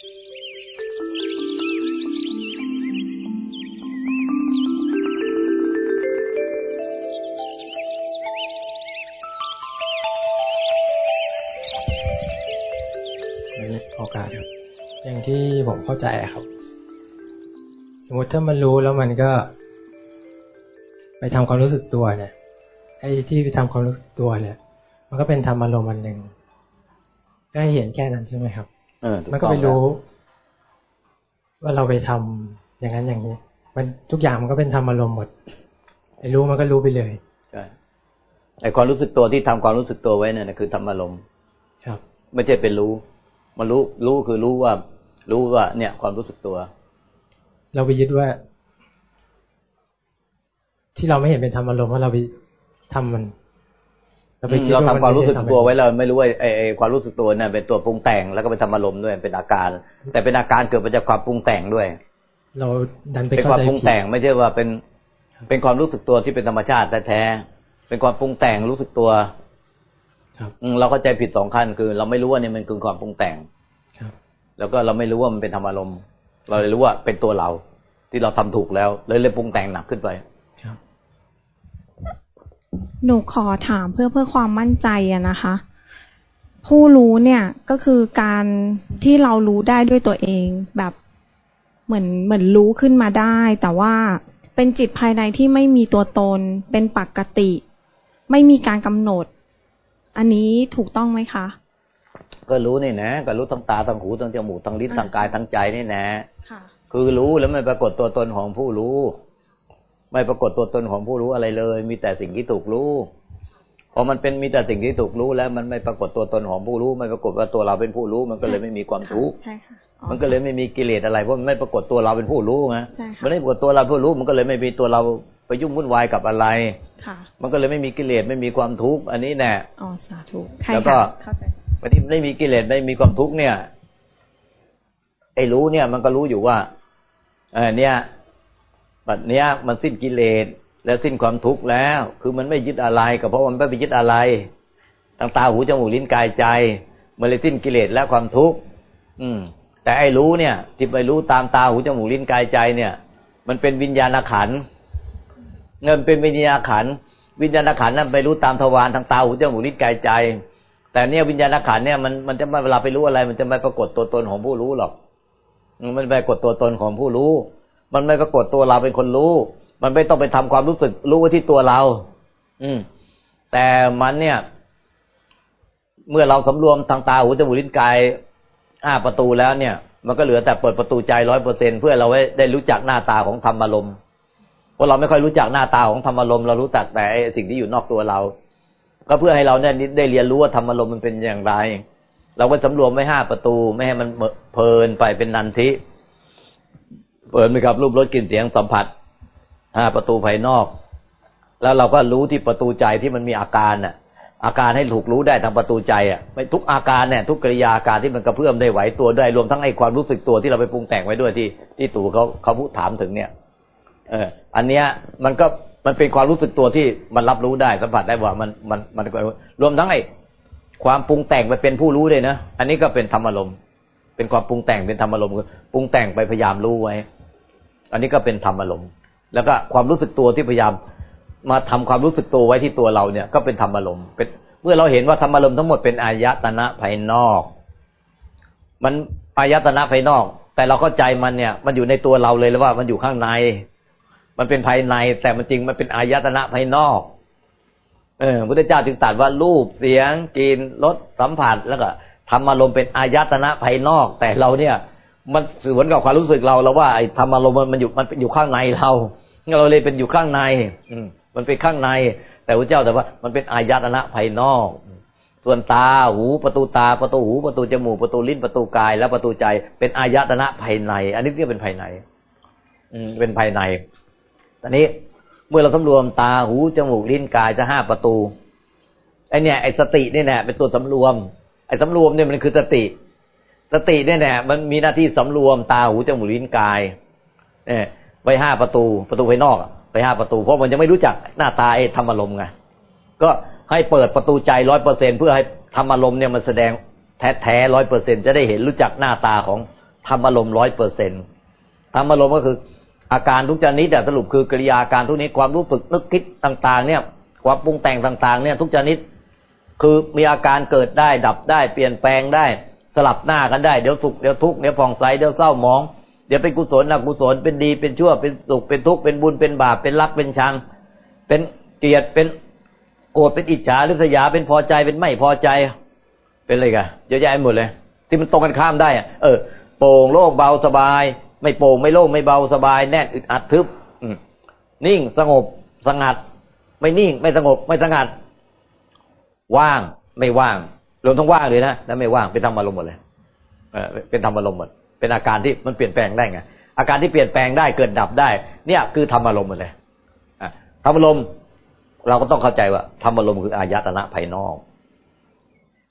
โอกาสอย่างที่ผมเข้าใจครับ สมมติถ้ามันรู้แล้วมันก็ ไปทำความรู้สึกตัวเนี่ยไอ้ที่ไปทำความรู้สึกตัวเนี่ย มันก็เป็นธรรมอารมณ์อันหนึ่งก็ให้เห็นแค่นั้นใช่ไหมครับ มันก็ไปรู้ ว่าเราไปทำอย่างนั้นอย่างนี้ มันทุกอย่างมันก็เป็นธรรมอารมณ์หมดไอ้รู้มันก็รู้ไปเลยใช่ไอความรู้สึกตัวที่ทำความรู้สึกตัวไว้เนี่ยนะคือธรรมอารมณ์ครับ ไม่ใช่เป็นรู้มันรู้รู้คือรู้ว่า รู้ว่า เนี่ย ความรู้สึกตัว เราไปยึดว่า ที่เราไม่เห็นเป็นธรรมอารมณ์เพราะเราไปทำมัน เราทำความรู้สึกตัวไว้เราไม่รู้ว่าไอ้ความรู้สึกตัวเนี่ยเป็นตัวปรุงแต่งแล้วก็เป็นธรรมอารมณ์ด้วยเป็นอาการ แต่เป็นอาการเกิดมาจากความปรุงแต่งด้วย เราดันไปเป็นความปรุงแต่งไม่ใช่ว่าเป็นเป็นความรู้สึกตัวที่เป็นธรรมชาติแท้ๆเป็นความปรุงแต่งรู้สึกตัวครับเราเข้าใจผิดสองขั้นคือ เราไม่รู้ว่านี่มันคือความปรุงแต่งครับแล้วก็เราไม่รู้ว่ามันเป็นธรรมอารมณ์เราเลยรู้ว่าเป็นตัวเรา ที่เราทำถูกแล้วเลยเลยปรุงแต่งหนักขึ้นไปครับ หนูขอถามเพื่อเพื่อความมั่นใจอะนะคะ ผู้รู้เนี่ยก็คือการที่เรารู้ได้ด้วยตัวเองแบบเหมือนเหมือนรู้ขึ้นมาได้ แต่ว่าเป็นจิตภายในที่ไม่มีตัวตน เป็นปกติ ไม่มีการกำหนด อันนี้ถูกต้องไหมคะ ก็รู้นี่นะ ก็รู้ทั้งตาทั้งหูทั้งจมูกทั้งลิ้นทั้งกายทั้งใจนี่นะค่ะคือรู้แล้วไม่ปรากฏตัวตนของผู้รู้ ไม่ปรากฏตัวตนของผู้รู้อะไรเลย มีแต่สิ่งที่ถูกรู้พอมันเป็นมีแต่สิ่งที่ถูกรู้แล้ว มันไม่ปรากฏตัวตนของผู้รู้ ไม่ปรากฏว่าตัวเราเป็นผู้รู้ มันก็เลยไม่มีความทุกข์ใช่ค่ะอ๋อมันก็เลยไม่มีกิเลสอะไรเพราะมันไม่ปรากฏตัวเราเป็นผู้รู้ไงใช่ค่ะมันไม่ปรากฏตัวเราผู้รู้ มันก็เลยไม่มีตัวเราไปยุ่งวุ่นวายกับอะไรค่ะมันก็เลยไม่มีกิเลสไม่มีความทุกข์อันนี้แน่อ๋อสาธุใช่แล้วก็ค่ะเข้าใจวันที่ไม่มีกิเลสไม่มีความทุกข์เนี่ยไอ้รู้เนี่ย มันก็รู้อยู่ว่าเออเนี่ย ปัจเนี้ยมันสิ้นกิเลสแล้วสิ้นความทุกข์แล้ว คือมันไม่ยึดอะไรก็เพราะมันไม่ไปยึดอะไรทางตาหูจมูกลิ้นกายใจมันเลยสิ้นกิเลสและความทุกข์อืม แต่ไอ้รู้เนี่ย ที่ไปรู้ตามตาหูจมูกลิ้นกายใจเนี่ย มันเป็นวิญญาณขันเงินเป็นวิญญาณขันวิญญาณขันนั้นไปรู้ตามทวารทางตาหูจมูกลิ้นกายใจ แต่เนี่ยวิญญาณขันเนี่ยมันมันจะไม่เวลาไปรู้อะไร มันจะไม่ปรากฏตัวตนของผู้รู้หรอก มันไม่ปรากฏตัวตนของผู้รู้ มันไม่ปรากฏตัวเราเป็นคนรู้ มันไม่ต้องไปทำความรู้สึกรู้ไว้ที่ตัวเรา อืม แต่มันเนี่ย เมื่อเราสำรวมทางตาหูจมูกลิ้นกายอ้าประตูแล้วเนี่ย มันก็เหลือแต่เปิดประตูใจร้อยเปอร์เซ็นเพื่อเราได้รู้จักหน้าตาของธรรมอารมณ์เพราะเราไม่ค่อยรู้จักหน้าตาของธรรมอารมณ์เรารู้จักแต่ไอ้สิ่งที่อยู่นอกตัวเรา ก็เพื่อให้เราเนี่ยได้เรียนรู้ว่าธรรมอารมณ์มันเป็นอย่างไร เราก็สำรวมไม่ห้าประตู ไม่ให้มันเพลินไปเป็นนันทิ เปิดไปกับรูปรสกลิ่นเสียงสัมผัสห้าประตูภายนอก แล้วเราก็รู้ที่ประตูใจที่มันมีอาการน่ะ อาการให้ถูกรู้ได้ทางประตูใจอะไม่ทุกอาการเนี่ยทุกกริยาอาการที่มันกระเพื่อมได้ไหวตัวได้รวมทั้งไอ้ความรู้สึกตัวที่เราไปปรุงแต่งไว้ด้วยที่ที่ตู่เขาเขาพูดถามถึงเนี่ย เออ อันเนี้ยมันก็มันเป็นความรู้สึกตัวที่มันรับรู้ได้สัมผัสได้ว่ามันมันมันรวมทั้งไอ้ความปรุงแต่งไปเป็นผู้รู้เลยนะอันนี้ก็เป็นธรรมอารมณ์เป็นความปรุงแต่งเป็นธรรมอารมณ์ปรุงแต่งไปพยายามรู้ไว้ อันนี้ก็เป็นธรรมอารมณ์ แล้วก็ความรู้สึกตัวที่พยายามมาทำความรู้สึกตัวไว้ที่ตัวเราเนี่ย ก็เป็นธรรมอารมณ์เป็นเมื่อเราเห็นว่าธรรมอารมณ์ทั้งหมดเป็นอายตนะภายนอก มันอายตนะภายนอก แต่เราเข้าใจมันเนี่ย มันอยู่ในตัวเราเลยแล้วว่ามันอยู่ข้างใน มันเป็นภายใน แต่มันจริงมันเป็นอายตนะภายนอก เออพุทธเจ้าจึงตรัสว่ารูปเสียงกลิ่นรสสัมผัสแล้วก็ธรรมอารมณ์เป็นอายตนะภายนอก แต่เราเนี่ย มันสวนกับความรู้สึกเราแล้วว่าไอ้ธรรมอารมณ์มันอยู่มันเป็นอยู่ข้างในเราเราเลยเป็นอยู่ข้างใน อืมันเป็นข้างใน แต่พระเจ้าแต่ว่ามันเป็นอายตนะภายนอก ส่วนตาหูประตูตาประตูหูประตูจมูกประตูลิ้นประตูกาย และประตูใจเป็นอายตนะภายใน อันนี้เรียกเป็นภายใน อืมเป็นภายในตอนนี้เมื่อเราสำรวมตาหูจมูกลิ้นกายจะห้าประตูไอเนี่ยไอสติเนี่ยแหละเป็นตัวสำรวม ไอสำรวมเนี่ยมันคือสติ สติเนี่ยแหละมันมีหน้าที่สำรวมตาหูจมูกลิ้นกายเนี่ยไว้ห้าประตูประตูภายนอกไปห้าประตู เพราะมันยังไม่รู้จักหน้าตาไอ้ธรรมอารมณ์ไงก็ให้เปิดประตูใจร้อยเปอร์เซ็นเพื่อให้ธรรมอารมณ์เนี่ยมันแสดงแท้แท้ร้อยเปอร์เซ็นจะได้เห็นรู้จักหน้าตาของทำอารมณ์ร้อยเปอร์เซ็นทำอารมณ์ก็คืออาการทุกชนิดแต่สรุปคือกริยาการทุกนี้ความรู้สึกนึกคิดต่าง ๆ เนี่ยความปรุงแต่งต่าง ๆ เนี่ย ทุกชนิดคือมีอาการเกิดได้ดับได้เปลี่ยนแปลงได้ ลับหน้ากันได้ เดี๋ยวสุขเดี๋ยวทุกข์เดี๋ยวผ่องใสเดี๋ยวเศร้าหมอง เดี๋ยวเป็นกุศลอกุศลเป็นดีเป็นชั่วเป็นสุขเป็นทุกข์เป็นบุญเป็นบาปเป็นรักเป็นชัง เป็นเกลียดเป็นโกรธเป็นอิจฉาหรือสยาเป็นพอใจเป็นไม่พอใจ เป็นอะไรกันเยอะแยะหมดเลย ที่มันตรงกันข้ามได้อะเออโปร่งโล่งเบาสบาย ไม่โปร่งไม่โล่งไม่เบาสบายแน่นอึดอัดทึบนิ่งสงบสงัด ไม่นิ่งไม่สงบไม่สงัด ว่างไม่ว่าง รวมทั้งว่างเลยนะแล้วไม่ว่างเป็นธรรมอารมณ์หมดเลยเออเป็นธรรมอารมณ์หมดเป็นอาการที่มันเปลี่ยนแปลงได้ไงอาการที่เปลี่ยนแปลงได้เกิดดับได้ เนี่ยคือธรรมอารมณ์หมดเลยธรรมอารมณ์เราก็ต้องเข้าใจว่าธรรมอารมณ์คืออายตนะภายนอก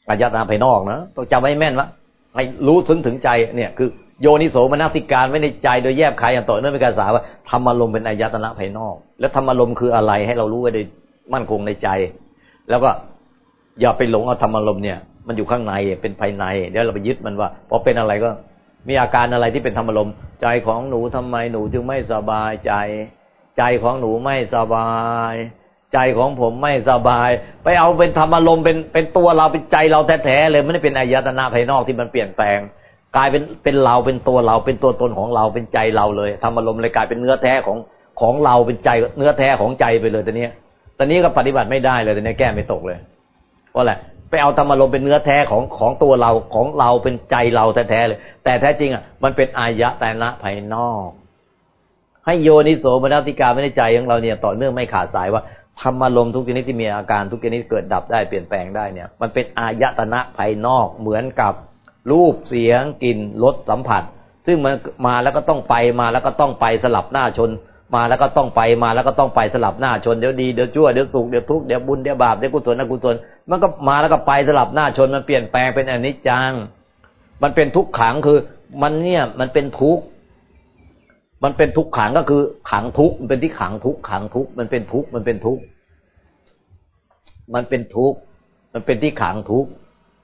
อายตนะภายนอกนะต้องจำไว้แม่นว่าให้รู้ถึงถึงใจเนี่ยคือโยนิโสมนสิการไว้ในใจโดยแยบคายอย่างต่อเนื่องเป็นการสาว่าธรรมอารมณ์เป็นอายตนะภายนอก แล้วธรรมอารมณ์คืออะไรให้เรารู้ไว้โดยมั่นคงในใจ แล้วก็ อย่าไปหลงเอาธรรมอารมณ์เนี่ยมันอยู่ข้างในเป็นภายในเดี๋ยวเราไปยึดมันว่าพอเป็นอะไรก็มีอาการอะไรที่เป็นธรรมอารมณ์ใจของหนูทำไมหนูจึงไม่สบายใจ ใจของหนูไม่สบาย ใจของผมไม่สบาย ไปเอาเป็นธรรมอารมณ์เป็นเป็นตัวเราเป็นใจเราแท้ๆเลยไม่ได้เป็นอายตนะภายนอกที่มันเปลี่ยนแปลง กลายเป็นเป็นเราเป็นตัวเราเป็นตัวตนของเราเป็นใจเราเลยธรรมอารมณ์เลยกลายเป็นเนื้อแท้ของของเราเป็นใจเนื้อแท้ของใจไปเลยตอนนี้ตอนนี้ก็ปฏิบัติไม่ได้เลยตอนนี้แก้ไม่ตกเลย เพราะอะไรไปเอาธรรมารมเป็นเนื้อแท้ของของตัวเราของเราเป็นใจเราแท้ๆเลย แต่แท้จริงอะมันเป็นอายะแต่ละภายนอก ให้โยนิโสมนติกาไม่ในใจของเราเนี่ย ต่อเนื่องไม่ขาดสายว่าธรรมารมทุกชนิดที่มีอาการทุกชนิดเกิดดับได้เปลี่ยนแปลงได้เนี่ย มันเป็นอายตนะภายนอกเหมือนกับรูปเสียงกลิ่นรสสัมผัส ซึ่งมันมาแล้วก็ต้องไปมาแล้วก็ต้องไปสลับหน้าชน มาแล้วก็ต้องไปมาแล้วก็ต้องไปสลับหน้าชนเดี๋ยวดีเดี๋ยวชั่วเดี๋ยวสุขเดี๋ยวทุกข์เดี๋ยวบุญเดี๋ยวบาปเดี๋ยวกุศลอกุศล มันก็มาแล้วก็ไปสลับหน้าชนมันเปลี่ยนแปลงเป็นอนิจจัง มันเป็นทุกขังคือ มันเนี่ยมันเป็นทุกข์มันเป็นทุกขังก็คือขังทุกข์มันเป็นที่ขังทุกข์ขังทุกข์มันเป็นทุกข์มันเป็นทุกข์มันเป็นทุกข์มันเป็นที่ขังทุกข์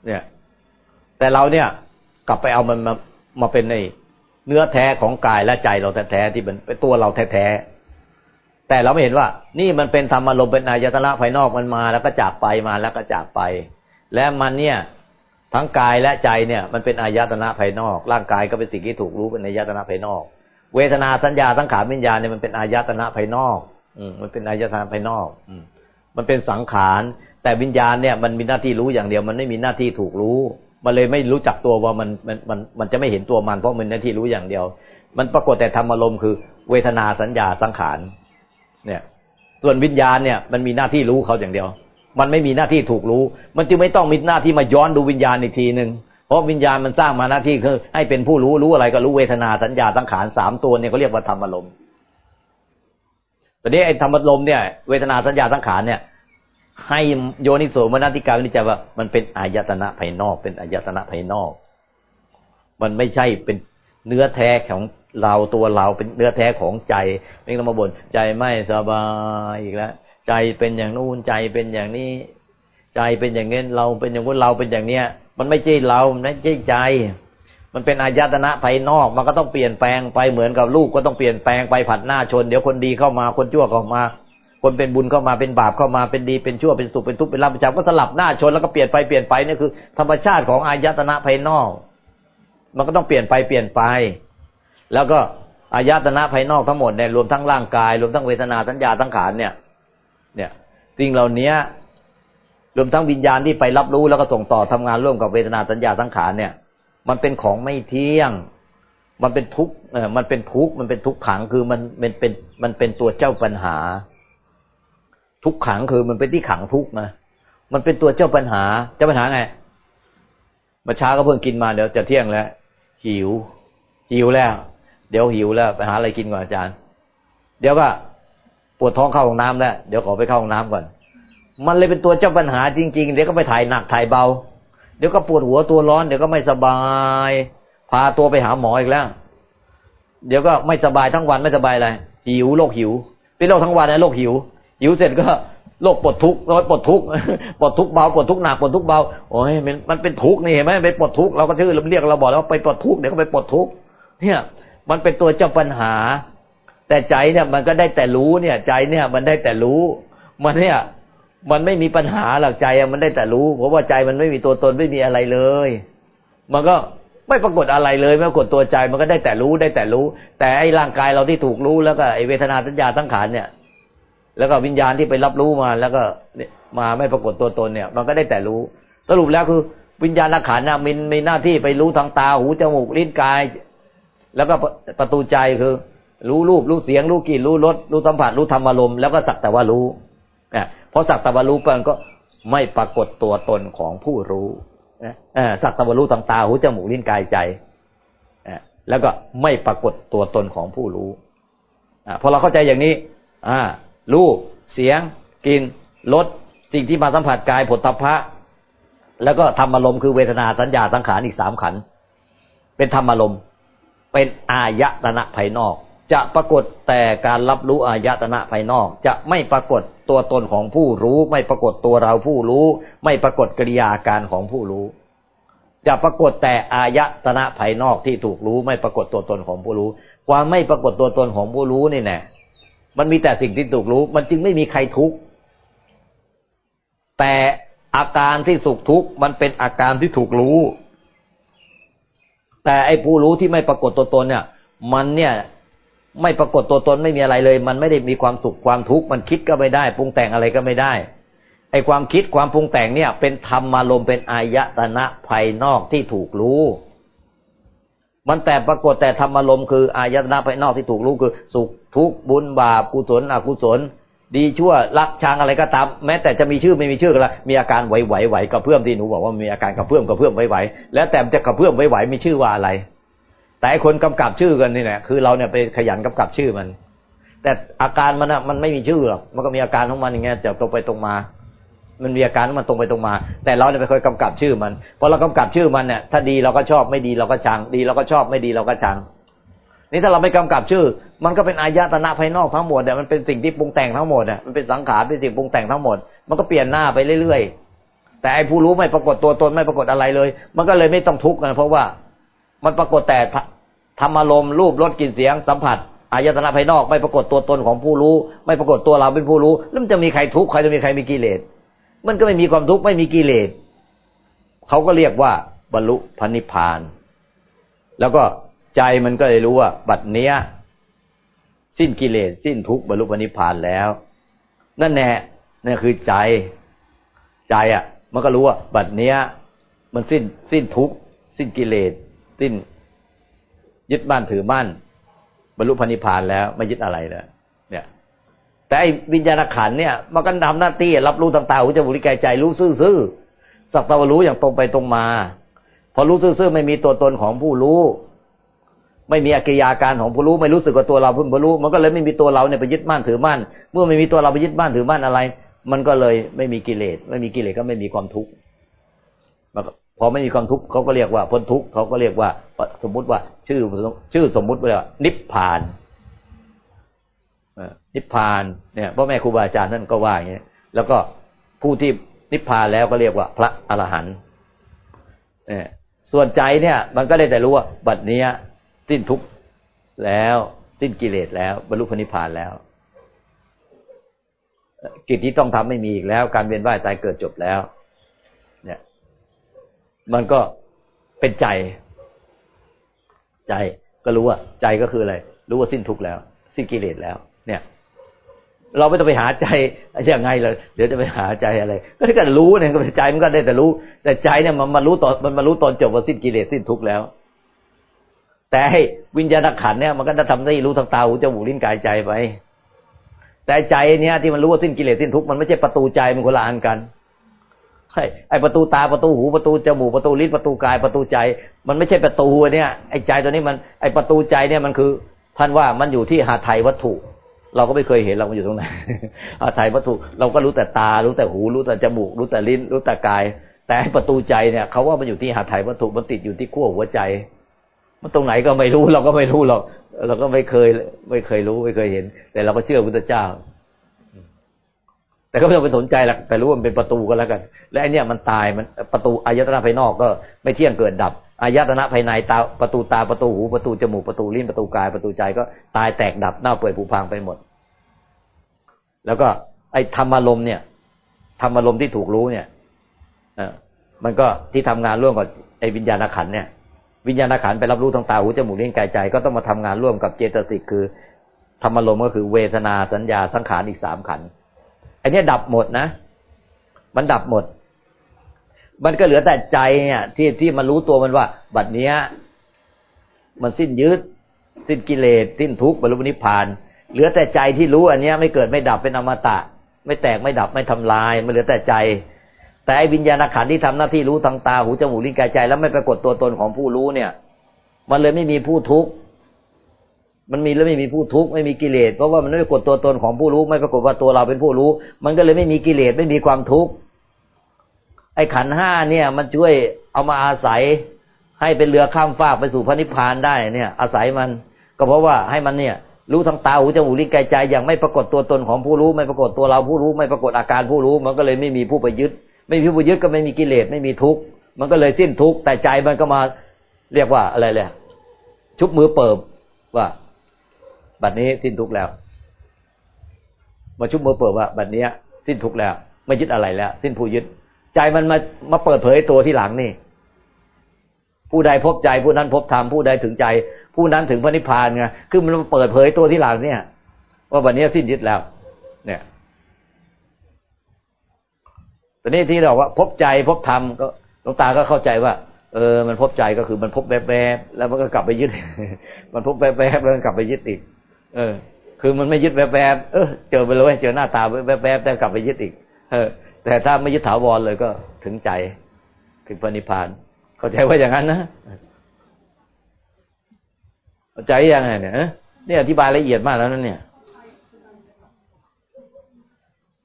เนี่ย แต่เราเนี่ยกลับไปเอามันมามาเป็นในเนื้อแท้ของกายและใจเราแท้ๆที่มันเป็นตัวเราแท้ๆ แต่เราไม่เห็นว่า นี่มันเป็นธรรมอารมณ์เป็นอายตนะภายนอกมันมาแล้วก็จากไปมาแล้วก็จากไป และมันเนี่ยทั้งกายและใจเนี่ย มันเป็นอายตนะภายนอก ร่างกายก็เป็นสิ่งที่ถูกรู้เป็นอายตนะภายนอก เวทนาสัญญาทั้งขารวิญญาณเนี่ยมันเป็นอายตนะภายนอก อืมันเป็นอายตนะภายนอก อืมมันเป็นสังขาร แต่วิญญาณเนี่ยมันมีหน้าที่รู้อย่างเดียว มันไม่มีหน้าที่ถูกรู้ มันเลยไม่รู้จักตัวว่ามันมันมันมันจะไม่เห็นตัวมันเพราะมันหน้าที่รู้อย่างเดียว มันปรากฏแต่ธรรมอารมณ์คือ เวทนาสัญญาสังขาร เนี่ย ส่วนวิญญาณเนี่ยมันมีหน้าที่รู้เขาอย่างเดียว มันไม่มีหน้าที่ถูกรู้ มันจึงไม่ต้องมีหน้าที่มาย้อนดูวิญญาณอีกทีหนึ่งเพราะวิญญาณมันสร้างมาหน้าที่คือให้เป็นผู้รู้รู้อะไรก็รู้เวทนาสัญญาสังขารสามตัวเนี่ยเขาเรียกว่าธรรมอารมณ์ต่นี้ไอ้ธรรมอารมณ์เนี่ยเวทนาสัญญาสังขารเนี่ยให้โยนิโสมนติการวิจัยว่ามันเป็นอายตนะภายนอก เป็นอายตนะภายนอก มันไม่ใช่เป็นเนื้อแท้ของ เราตัวเราเป็นเนื้อแท้ของใจไม่ต้องมาบ่นใจไม่สบายอีกแล้วใจเป็นอย่างนู้นใจเป็นอย่างนี้ ใจเป็นอย่างนี้เราเป็นอย่างนู้นเราเป็นอย่างเนี้ย มันไม่ใช่เราไม่ใช่ใจ มันเป็นอายตนะภายนอกมันก็ต้องเปลี่ยนแปลงไปเหมือนกับลูกก็ต้องเปลี่ยนแปลงไปผัดหน้าชน เดี๋ยวคนดีเข้ามาคนชั่วเข้ามา คนเป็นบุญเข้ามาเป็นบาปเข้ามาเป็นดีเป็นชั่วเป็นสุขเป็นทุกข์เป็นรับป็นจำก็สลับหน้าชนแล้วก็เปลี่ยนไปเปลี่ยนไปนี่คือ ธรรมชาติของอายตนะภายนอก มันก็ต้องเปลี่ยนไปเปลี่ยนไป แล้วก็อายตนะภายนอกทั้งหมดเนี่ยรวมทั้งร่างกาย รวมทั้งเวทนาสัญญาทั้งขานเนี่ย เนี่ยสิ่งเหล่านี้รวมทั้งวิญญาณที่ไปรับรู้แล้วก็ส่งต่อทำงานร่วมกับเวทนาสัญญาทั้งขานเนี่ย มันเป็นของไม่เที่ยง มันเป็นทุกข์เออมันเป็นทุกข์มันเป็นทุกขังคือมันเป็นเป็นมันเป็นตัวเจ้าปัญหา ทุกขังคือมันเป็นที่ขังทุกนะมันเป็นตัวเจ้าปัญหา เจ้าปัญหาไงมาช้าก็เพิ่งกินมาเดี๋ยวจะเที่ยงแล้วหิวหิวแล้ว เดี๋ยวหิวแล้วไปหาอะไรกินก่อนอาจารย์ เดี๋ยวก็ปวดท้องเข้าห้องน้ำแล้วเดี๋ยวขอไปเข้าห้องน้ำก่อน มันเลยเป็นตัวเจ้าปัญหาจริง ๆ เดี๋ยวก็ไปถ่ายหนักถ่ายเบา เดี๋ยวก็ปวดหัวตัวร้อน เดี๋ยวก็ไม่สบาย พาตัวไปหาหมออีกแล้ว เดี๋ยวก็ไม่สบายทั้งวันไม่สบายอะไรหิวโรคหิว เป็นโรคทั้งวันนะโรคหิว หิวเสร็จก็โรคปวดทุกข์เราปวดทุกข์ปวดทุกข์เบาปวดทุกข์หนักปวดทุกข์เบาโอ้ยมันมันเป็นทุกข์นี่เห็นไหมไปปวดทุกข์เราก็ชื่อเราเรียกเราบอกแล้วไปปวดทุกข์เดี๋ยวก็ไปปวดทุกข์เนี่ย มันเป็นตัวเจ้าปัญหา แต่ใจเนี่ยมันก็ได้แต่รู้เนี่ย ใจเนี่ยมันได้แต่รู้ มันเนี่ย มันไม่มีปัญหาหลักใจมันได้แต่รู้เพราะว่าใจมันไม่มีตัวตนไม่มีอะไรเลย มันก็ไม่ปรากฏอะไรเลยไม่ปรากฏตัวใจมันก็ได้แต่รู้ได้แต่รู้ แต่ไอ้ร่างกายเราที่ถูกรู้แล้วก็ไอ้เวทนาสัญญาตั้งขานเนี่ย แล้วก็วิญญาณที่ไปรับรู้มาแล้วก็มาไม่ปรากฏตัวตนเนี่ย มันก็ได้แต่รู้ สรุปแล้วคือวิญญาณขันธ์น่ะมีมีหน้าที่ไปรู้ทางตาหูจมูกลิ้นกาย แล้วก็ประตูใจคือ รู้รูปรู้เสียง รู้กลิ่นรู้รสรู้สัมผัสรู้ธรรมารมณ์แล้วก็สักแต่ว่ารู้เนี่ยพอสักแต่ว่ารู้ปมันก็ไม่ปรากฏตัวตนของผู้รู้สักตะวันรู้ทางตาหูจมูกลิ้นกายใจแล้วก็ไม่ปรากฏตัวตนของผู้รู้พอเราเข้าใจอย่างนี้อ่ารูปเสียงกลิ่นรสสิ่งที่มาสัมผัสกายผลทพะ แล้วก็ธรรมอารมณ์คือเวทนาสัญญาสังขารอีกสามขันเป็นธรรมอารมณ์ เป็นอายตนะภายนอก จะปรากฏแต่การรับรู้อายตนะภายนอก จะไม่ปรากฏตัวตนของผู้รู้ ไม่ปรากฏตัวเราผู้รู้ ไม่ปรากฏกิริยาการของผู้รู้ จะปรากฏแต่อายตนะภายนอกที่ถูกรู้ ไม่ปรากฏตัวตนของผู้รู้ ความไม่ปรากฏตัวตนของผู้รู้นี่แน่มันมีแต่สิ่งที่ถูกรู้ มันจึงไม่มีใครทุกข์แต่อาการที่สุขทุกข์มันเป็นอาการที่ถูกรู้ แต่ไอ้ผู้รู้ที่ไม่ปรากฏตัวตนเนี่ย มันเนี่ยไม่ปรากฏตัวตนไม่มีอะไรเลย มันไม่ได้มีความสุขความทุกข์มันคิดก็ไม่ได้ปรุงแต่งอะไรก็ไม่ได้ไอ้ความคิดความปรุงแต่งเนี่ย เป็นธรรมารมเป็นอายตนะภายนอกที่ถูกรู้ มันแต่ปรากฏแต่ธรรมารมคืออายตนะภายนอกที่ถูกรู้คือ สุขทุกข์บุญบาปกุศลอกุศล ดีชั่วรักชังอะไรก็ตาม แม้แต่จะมีชื่อไม่มีชื่อก็แล้วมีอาการไหวไหวไหวกระเพื่อมที่หนูบอกว่ามีอาการกระเพื่อมกระเพื่อมไหวไหวแล้วแต่จะกระเพื่อมไหวไหวมีชื่อว่าอะไร แต่คนกำกับชื่อกันนี่แหละคือเราเนี่ยไปขยันกำกับชื่อมัน แต่อาการมันอะมันไม่มีชื่อหรอกมันก็มีอาการของมันอย่างเงี้ยจะตรงไปตรงมา มันมีอาการมันตรงไปตรงมา แต่เราเนี่ยไปคอยกำกับชื่อมันพอเรากำกับชื่อมันเนี่ยถ้าดีเราก็ชอบไม่ดีเราก็ชัง ดีเราก็ชอบไม่ดีเราก็ชัง นี่ถ้าเราไม่กำกับชื่อ มันก็เป็นอายตนะภายนอกทั้งหมดเนี่ยมันเป็นสิ่งที่ปรุงแต่งทั้งหมดอะมันเป็นสังขารเป็นสิ่งปรุงแต่งทั้งหมด มันก็เปลี่ยนหน้าไปเรื่อยๆ แต่ไอ้ผู้รู้ไม่ปรากฏตัวตนไม่ปรากฏอะไรเลย มันก็เลยไม่ต้องทุกข์นะเพราะว่ามันปรากฏแต่ธรรมารมณ์รูปรสกลิ่นเสียงสัมผัสอายตนะภายนอกไม่ปรากฏตัวตนของผู้รู้ ไม่ปรากฏตัวเราเป็นผู้รู้แล้วมันจะมีใครทุกข์ใครจะมีใครมีกิเลสมันก็ไม่มีความทุกข์ไม่มีกิเลสเขาก็เรียกว่าบรรลุพันิพาน แล้วก็ ใจมันก็เลยรู้ว่า บัดเนี้ย สิ้นกิเลสสิ้นทุกข์บรรลุพันิพานแล้ว นั่นแน่นั่คือใจ ใจอะ มันก็รู้ว่า บัดเนี้ย มันสิ้นสิ้นทุกข์สิ้นกิเลสสิ้น ยึดบ้านถือบ้านบรรลุพันิพานแล้วไม่ยึดอะไรเลยเนี่ย แต่วิญญาณขันเนี่ยมันก็ทำหน้าที่รับรู้ต่างๆหูจมูกลิ้นกายใจรู้ซื่อๆสักตะวันรู้อย่างตรงไปตรงมา พอรู้ซื่อๆไม่มีตัวตนของผู้รู้ ไม่มีอากิยาการของผู้รู้ไม่รู้สึกว่าตัวเราเพิ่งรู้ มันก็เลยไม่มีตัวเราเนี่ยไปยึดมั่นถือมั่น เมื่อไม่มีตัวเราไปยึดมั่นถือมั่นอะไร มันก็เลยไม่มีกิเลส ไม่มีกิเลสก็ไม่มีความทุกข์พอไม่มีความทุกข์เขาก็เรียกว่าพ้นทุกข์เขาก็เรียกว่า สมมุติว่า ชื่อชื่อสมมุติว่า นิพพานนิพพานเนี่ยพ่อแม่ครูบาอาจารย์ท่านก็ว่าอย่างนี้แล้วก็ผู้ที่นิพพานแล้วก็เรียกว่า พระอรหันต์เนี่ยส่วนใจเนี่ย มันก็ได้แต่รู้ว่าบัดนี้ สิ้นทุกข์แล้วสิ้นกิเลสแล้ว บรรลุพระนิพพานแล้ว กิจที่ต้องทำไม่มีอีกแล้ว การเวียนว่ายตายเกิดจบแล้ว เนี่ย มันก็เป็นใจ ใจก็รู้ว่าใจก็คืออะไรรู้ว่าสิ้นทุกข์แล้ว สิ้นกิเลสแล้ว เนี่ย เราไม่ต้องไปหาใจยังไงเลยเดี๋ยวจะไปหาใจอะไร ก็ถ้าเกิดรู้เนี่ยก็ใจมันก็ได้แต่รู้ แต่ใจเนี่ยมันมารู้ตอนมันมารู้ตอนจบว่าสิ้นกิเลสสิ้นทุกข์แล้ว แต่วิญญาณขันเนี่ยมันก็จะทำได้รู้ทางตาหูจมูกลิ้นกายใจไป แต่ใจเนี่ยที่มันรู้ว่าสิ้นกิเลสสิ้นทุกข์มันไม่ใช่ประตูใจมันคนละอันกันไอประตูตาประตูหูประตูจมูกประตูลิ้นประตูกายประตูใจ มันไม่ใช่ประตูเนี่ยไอใจตัวนี้มันไอประตูใจเนี่ยมันคือ ท่านว่ามันอยู่ที่หาไทยวัตถุ เราก็ไม่เคยเห็นเรามันอยู่ตรงไหนหาไทยวัตถุ เราก็รู้แต่ตา รู้แต่หู รู้แต่จมูก รู้แต่ลิ้น รู้แต่กาย แต่ประตูใจเนี่ยเขาว่ามันอยู่ที่หาไทยวัตถุมันติดอยู่ที่ขั้วหัวใจ มันตรงไหนก็ไม่รู้ เราก็ไม่รู้หรอกเราก็ไม่เคย ไม่เคยรู้ไม่เคยเห็น แต่เราก็เชื่อพุทธเจ้า แต่ก็ไม่ต้องไปสนใจหรอกแต่รู้ว่ามันเป็นประตูก็แล้วกัน และไอเนี้ยมันตายมันประตูอายตนะภายนอกก็ไม่เที่ยงเกิดดับอายตนะภายในตาประตูตาประตูหูประตูจมูกประตูลิ้นประตูกายประตูใจก็ตายแตกดับเน่าเปื่อยผุพังไปหมด แล้วก็ไอ้ธรรมารมเนี่ยธรรมารมที่ถูกรู้เนี่ยอมันก็ที่ทำงานร่วมกับไอ้วิญญาณขันเนี่ย วิญญาณขันไปรับรู้ทางตาหูจมูกลิ้นกายใจ ก็ต้องมาทำงานร่วมกับเจตสิกคือธรรมารมก็คือเวทนาสัญญาสังขารอีกสามขันอันนี้ดับหมดนะ มันดับหมด มันก็เหลือแต่ใจเนี่ย ที่ที่มันรู้ตัวมันว่า บัดเนี้ย มันสิ้นยึด สิ้นกิเลสสิ้นทุกข์บรรลุนิพพาน เหลือแต่ใจที่รู้อันเนี้ย ไม่เกิดไม่ดับเป็นอมตะ ไม่แตกไม่ดับไม่ทำลาย มันเหลือแต่ใจ แต่วิญญาณขันที่ทำหน้าที่รู้ทางตาหูจมูกลิ้นกายใจ แล้วไม่ปรากฏตัวตนของผู้รู้เนี่ย มันเลยไม่มีผู้ทุกข์มันมีแล้วไม่มีผู้ทุกข์ไม่มีกิเลสเพราะว่ามันไม่ปรากฏตัวตนของผู้รู้ ไม่ปรากฏว่าตัวเราเป็นผู้รู้ มันก็เลยไม่มีกิเลสไม่มีความทุกข์ไอ้ขันห้าเนี่ย มันช่วยเอามาอาศัยให้เป็นเรือข้ามฟากไปสู่พระนิพพานได้เนี่ย อาศัยมัน ก็เพราะว่าให้มันเนี่ย รู้ทางตาหูจมูกลิ้นกายใจอย่างไม่ปรากฏตัวตนของผู้รู้ ไม่ปรากฏตัวเราผู้รู้ ไม่ปรากฏอาการผู้รู้ มันก็เลยไม่มีผู้ไปยึด ไม่มีผู้ยึดก็ไม่มีกิเลสไม่มีทุกข์มันก็เลยสิ้นทุกข์แต่ใจมันก็มาเรียกว่าอะไรเลยชุบมือเปิบว่าบัดนี้สิ้นทุกข์แล้ว มาชุบมือเปิดว่าบัดนี้สิ้นทุกข์แล้ว ไม่ยึดอะไรแล้ว สิ้นผู้ยึด ใจมันมามาเปิดเผยตัวที่หลังนี่ ผู้ใดพบใจผู้นั้นพบธรรมผู้ใดถึงใจ ผู้นั้นถึงพระนิพพานไงคือมันมาเปิดเผยตัวที่หลังเนี่ย ว่าบัดนี้สิ้นยึดแล้ว เนี่ย ตอนนี้ที่เราว่าพบใจพบธรรมก็หลวงตาก็เข้าใจว่า เออ มันพบใจก็คือมันพบแวบๆแล้วมันก็กลับไปยึด มันพบแวบๆแล้วกลับไปยึดอีก เออ คือมันไม่ยึดแวบๆเออเจอไปเลยเจอหน้าตาแวบๆแต่กลับไปยึดอีก เออ แต่ถ้าไม่ยึดถาวรเลยก็ถึงใจถึงพระนิพพาน เข้าใจว่าอย่างนั้นนะเข้าใจยังไงเนี่ยนี่อธิบายละเอียดมากแล้วนั่นเนี่ย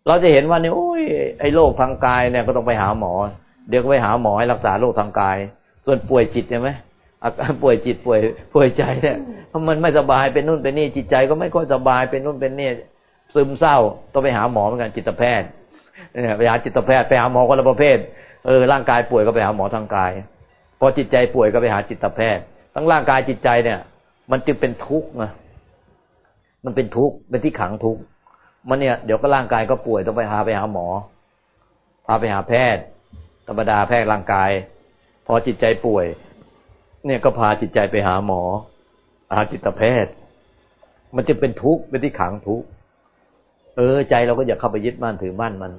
เราจะเห็นว่าเนี่ยโอ้ยไอ้โรคทางกายเนี่ยก็ต้องไปหาหมอ เดี๋ยวก็ไปหาหมอให้รักษาโรคทางกาย ส่วนป่วยจิตใช่ไหมอาการป่วยจิตป่วยป่วยใจเนี่ยเพราะมันไม่สบายเป็นนู่นเป็นนี่จิตใจก็ไม่ค่อยสบายเป็นนู่นเป็นนี่ซึมเศร้าต้องไปหาหมอเหมือนกันจิตแพทย์เนี่ยไปหาจิตแพทย์ไปหาหมอคนละประเภทเออร่างกายป่วยก็ไปหาหมอทางกาย พอจิตใจป่วยก็ไปหาจิตแพทย์ ทั้งร่างกายจิตใจเนี่ย มันจึงเป็นทุกข์นะมันเป็นทุกข์เป็นที่ขังทุกข์ มันเนี่ยเดี๋ยวก็ร่างกายก็ป่วยต้องไปหาไปหาหมอ พาไปหาแพทย์ ธรรมดาแพทย์ร่างกาย พอจิตใจป่วย เนี่ยก็พาจิตใจไปหาหมอ หาจิตแพทย์ มันจะเป็นทุกข์เป็นที่ขังทุกข์เออใจเราก็อย่าเข้าไปยึดมั่นถือมั่นมัน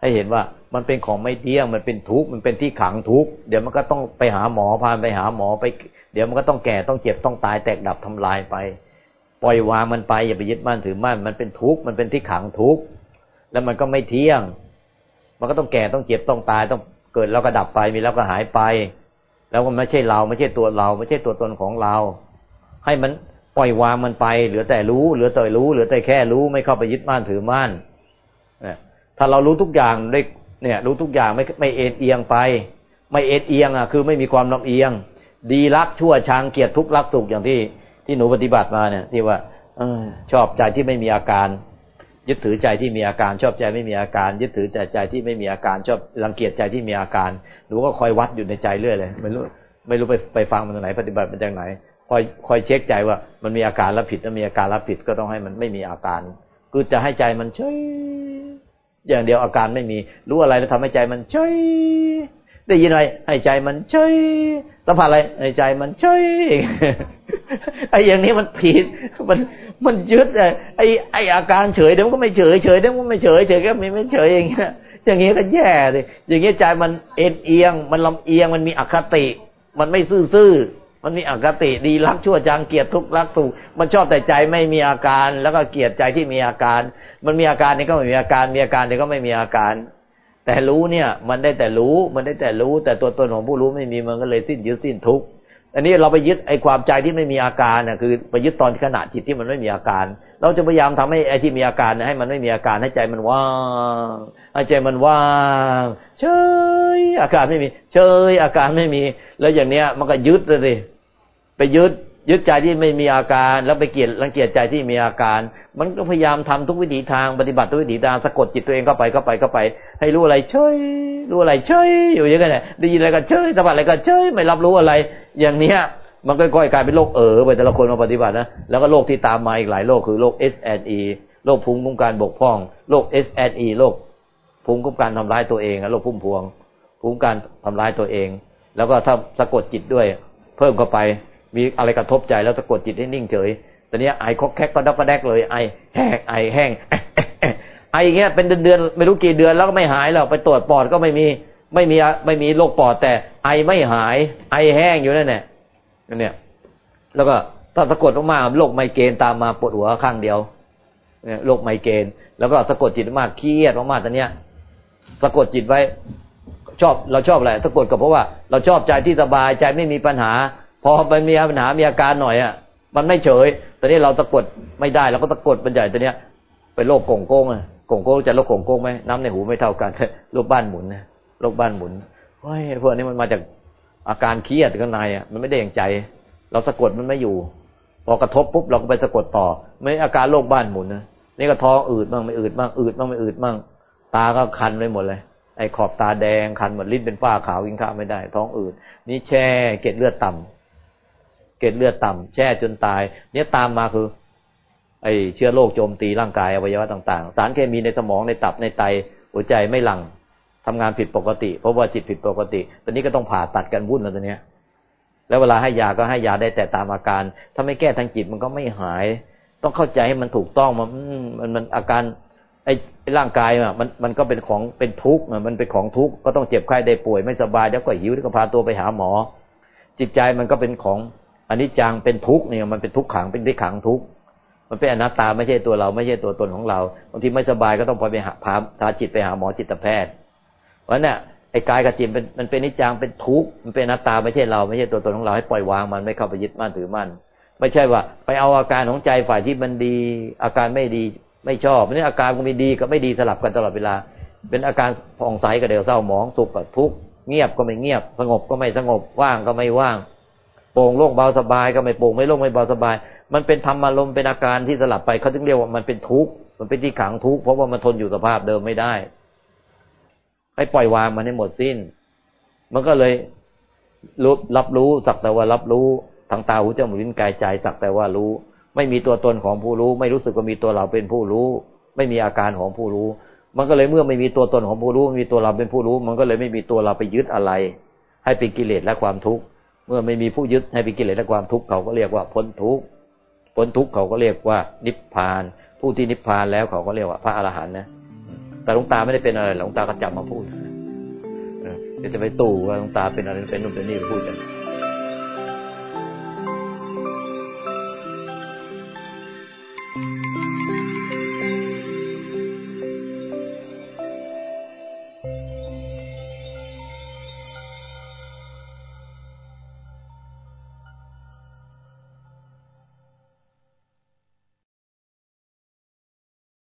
ให้เห็นว่ามันเป็นของไม่เที่ยงมันเป็นทุกข์มันเป็นที่ขังทุกข์เดี๋ยวมันก็ต้องไปหาหมอพาไปหาหมอไป เดี๋ยวมันก็ต้องแก่ต้องเจ็บต้องตายแตกดับทำลายไป ปล่อยวางมันไปอย่าไปยึดมั่นถือมั่นมันเป็นทุกข์มันเป็นที่ขังทุกข์แล้วมันก็ไม่เที่ยง มันก็ต้องแก่ต้องเจ็บต้องตายต้องเกิดแล้วก็ดับไปมีแล้วก็หายไป แล้วมันไม่ใช่เราไม่ใช่ตัวเรา ไม่ใช่ตัวตนของเรา ให้มันปล่อยวางมันไปเหลือแต่รู้เหลือแต่รู้เหลือแต่แค่รู้ไม่เข้าไปยึดมั่นถือมั่นถ้าเรารู้ทุกอย่างได้เนี่ยรู้ทุกอย่างไม่ไม่เอ็นเอียงไป ไม่เอ็นเอียงอะคือไม่มีความลำเอียง ดีรักชั่วชังเกียรติทุกข์รักสุขอย่างที่ ที่หนูปฏิบัติมาเนี่ย ที่ว่าอชอบใจที่ไม่มีอาการ ยึดถือใจที่มีอาการ ชอบใจไม่มีอาการ ยึดถือแต่ใจที่ไม่มีอาการ ชอบรังเกียจใจที่มีอาการหนูก็คอยวัดอยู่ในใจเรื่อยเลยไม่รู้ไม่รู้ไปไปฟังมันตรงไหน ปฏิบัติมันจากไหนคอยคอยเช็คใจว่ามันมีอาการรับผิดถ้ามีอาการรับผิดก็ต้องให้มันไม่มีอาการ คือจะให้ใจมันเฉยอย่างเดียวอาการไม่มี รู้อะไรแล้วทำให้ใจมันเฉยได้ยินอะไรให้ใจมันเฉยสัมผัสอะไรให้ใจมันเฉย ไอ้อย่างนี้มันผิด มันมันยึดไอ้ไอ้อาการเฉยเดี๋ยวก็ไม่เฉยเฉยเดี๋ยวมันไม่เฉยเฉยก็ไม่ไม่เฉยอย่างเงี้ยอย่างเงี้ยก็แย่เลยอย่างเงี้ยใจมันเอ็นเอียง มันลำเอียงมันมีอคติ มันไม่ซื่อๆมันมีอคติดีรักชั่วจางเกียรติทุกรักถูกมันชอบแต่ใจไม่มีอาการ แล้วก็เกลียดใจที่มีอาการ มันมีอาการนี่ก็ไม่มีอาการมีอาการนี่ก็ไม่มีอาการแต่รู้เนี่ย มันได้แต่รู้ มันได้แต่รู้ แต่ตัวตนของผู้รู้ไม่มีมันก็เลยสิ้นยึดสิ้นทุกข์ อันนี้เราไปยึดไอ้ความใจที่ไม่มีอาการน่ะคือไปยึดตอนขณะจิตที่มันไม่มีอาการ เราจะพยายามทำให้ไอ้ที่มีอาการให้มันไม่มีอาการให้ใจมันว่างให้ใจมันว่างเฉยอาการไม่มีเฉยอาการไม่มี แล้วอย่างเนี้ยมันก็ยึดเลยไปยึด ยึดใจที่ไม่มีอาการ แล้วไปเกลียดรังเกียจใจที่มีอาการ มันก็พยายามทำทุกวิถีทางปฏิบัติทุกวิถีทางสะกดจิตตัวเองเข้าไปเข้าไปเข้าไป ให้รู้อะไรเฉยรู้อะไรเฉยอยู่อย่างนี้ได้ยินอะไรก็เฉยสัมผัสอะไรก็เฉยไม่รับรู้อะไร อย่างเนี้ยมันก็ค่อยกลายเป็นโรคเออไปแต่ละคนมาปฏิบัตินะแล้วก็โรคที่ตามมาอีกหลายโรคคือโรค S N E โรคภูมิคุ้มกันบกพร่องโรค S N E โรคภูมิคุ้มกันทำร้ายตัวเองโรคพุ่มพวง ภูมิคุ้มกันทำร้ายตัวเอง แล้วก็ถ้าสะกดจิตด้วย เพิ่มเข้าไป มีอะไรกระทบใจแล้วสะกดจิตให้นิ่งเฉยตอนนี้ไอคอกแคกก็ดับกระแดกเลยไอแหกไอแห้งไออย่างเงี้ยเป็นเดือนๆไม่รู้กี่เดือนแล้วก็ไม่หายแล้วไปตรวจปอดก็ไม่มีไม่มีไม่มีโรคปอดแต่ไอไม่หาย ไอแห้งอยู่นั่นแหละเนี่ย แล้วก็ถ้าสะกดออกมาโรคไมเกรนตามมาปวดหัวข้างเดียวเนี่ยโรคไมเกรนแล้วก็สะกดจิตมากเครียดมากๆตอนเนี้ยสะกดจิตไว้ชอบเราชอบอะไรสะกดก็เพราะว่า เราชอบใจที่สบายใจไม่มีปัญหา พอมันมีปัญหามีอาการหน่อยอะ มันไม่เฉยตอนนี้เราตะกดไม่ได้เราก็ตะกดเป็นใหญ่ตอนเนี้ยเป็นโรคก่งโก้งอะก่งโก้งจะโรคก่งโก้งไหมน้ำในหูไม่เท่ากันโรคบ้านหมุนนะโรคบ้านหมุนเฮ้ยพวกนี้มันมาจากอาการเครียดข้างในอะมันไม่ได้อย่างใจ เราสะกดมันไม่อยู่ พอกระทบปุ๊บเราก็ไปสะกดต่อ ไม่อาการโรคบ้านหมุนนะนี่ก็ท้องอืดบ้างไม่อืดบ้างอืดบ้างไม่อืดบ้างตาก็คันไปหมดเลยไอ้ขอบตาแดงคันหมดลิ้นเป็นฝ้าขาวกินข้าวไม่ได้ ท้องอืดนี่แช่เกล็ดเลือดต่ำ เกล็ดเลือดต่ำแช่จนตาย เนี่ยตามมาคือ ไอเชื้อโรคโจมตีร่างกายอวัยวะต่าง ๆ สารเคมีในสมองในตับในไตหัวใจไม่หลังทำงานผิดปกติ เพราะว่าจิตผิดปกติตอนนี้ก็ต้องผ่าตัดกันวุ่นแล้วตอนนี้แล้วเวลาให้ยาก็ให้ยาได้แต่ตามอาการ ถ้าไม่แก้ทางจิตมันก็ไม่หาย ต้องเข้าใจให้มันถูกต้องมันมันมันอาการไอ้ร่างกายมันมันก็เป็นของเป็นทุกข์มันเป็นของทุกข์ก็ต้องเจ็บไข้ได้ป่วยไม่สบายแล้วก็หิวแล้วก็พาตัวไปหาหมอ จิตใจมันก็เป็นของ อันนี้จังเป็นทุกข์เนี่ยมันเป็นทุกขังเป็นที่ขังทุกข์มันเป็นอนัตตาไม่ใช่ตัวเราไม่ใช่ตัวตนของเราบางทีไม่สบายก็ต้องไปหาพาพาจิตไปหาหมอจิตแพทย์เพราะเนี่ยไอ้กายกับจิตเป็นมันเป็นนิจังเป็นทุกข์มันเป็นอนัตตาไม่ใช่เราไม่ใช่ตัวตนของเราให้ปล่อยวางมันไม่เข้าไปยึดมั่นถือมั่นไม่ใช่ว่า ไปเอาอาการของใจฝ่ายที่มันดี อาการไม่ดีไม่ชอบนี่อาการมันมีดีกับไม่ดีสลับกันตลอดเวลา เป็นอาการผ่องใสกับเดียวเศร้าหมองสุขกับทุกข์เงียบก็ไม่เงียบ สงบก็ไม่สงบว่างก็ไม่ว่าง โปร่งโล่งเบาสบายก็ไม่โปร่งไม่โล่งไม่เบาสบาย มันเป็นธรรมอารมณ์เป็นอาการที่สลับไปเขาถึงเรียกว่ามันเป็นทุกข์มันเป็นที่ขังทุกข์เพราะว่ามันทนอยู่สภาพเดิมไม่ได้ให้ปล่อยวางมันให้หมดสิ้น มันก็เลยรู้รับรู้สักแต่ว่ารับรู้ทางตาหูจมูกลิ้นกายใจสักแต่ว่ารู้ ไม่มีตัวตนของผู้รู้ ไม่รู้สึกว่ามีตัวเราเป็นผู้รู้ ไม่มีอาการของผู้รู้ มันก็เลยเมื่อไม่มีตัวตนของผู้รู้มีตัวเราเป็นผู้รู้ มันก็เลยไม่มีตัวเราไปยึดอะไร ให้เป็นกิเลสและความทุกข์ เมื่อไม่มีผู้ยึดให้เป็นกิเลสและความทุกข์เขาก็เรียกว่าพ้นทุกข์พ้นทุกข์เขาก็เรียกว่านิพพาน ผู้ที่นิพพานแล้วเขาก็เรียกว่าพระอรหันต์นะแต่หลวงตาไม่ได้เป็นอะไรหลวงตาก็จับมาพูดเดี๋ยวจะไปตู่ว่าหลวงตาเป็นอะไรเป็นนู่นเป็นนี่พูดกัน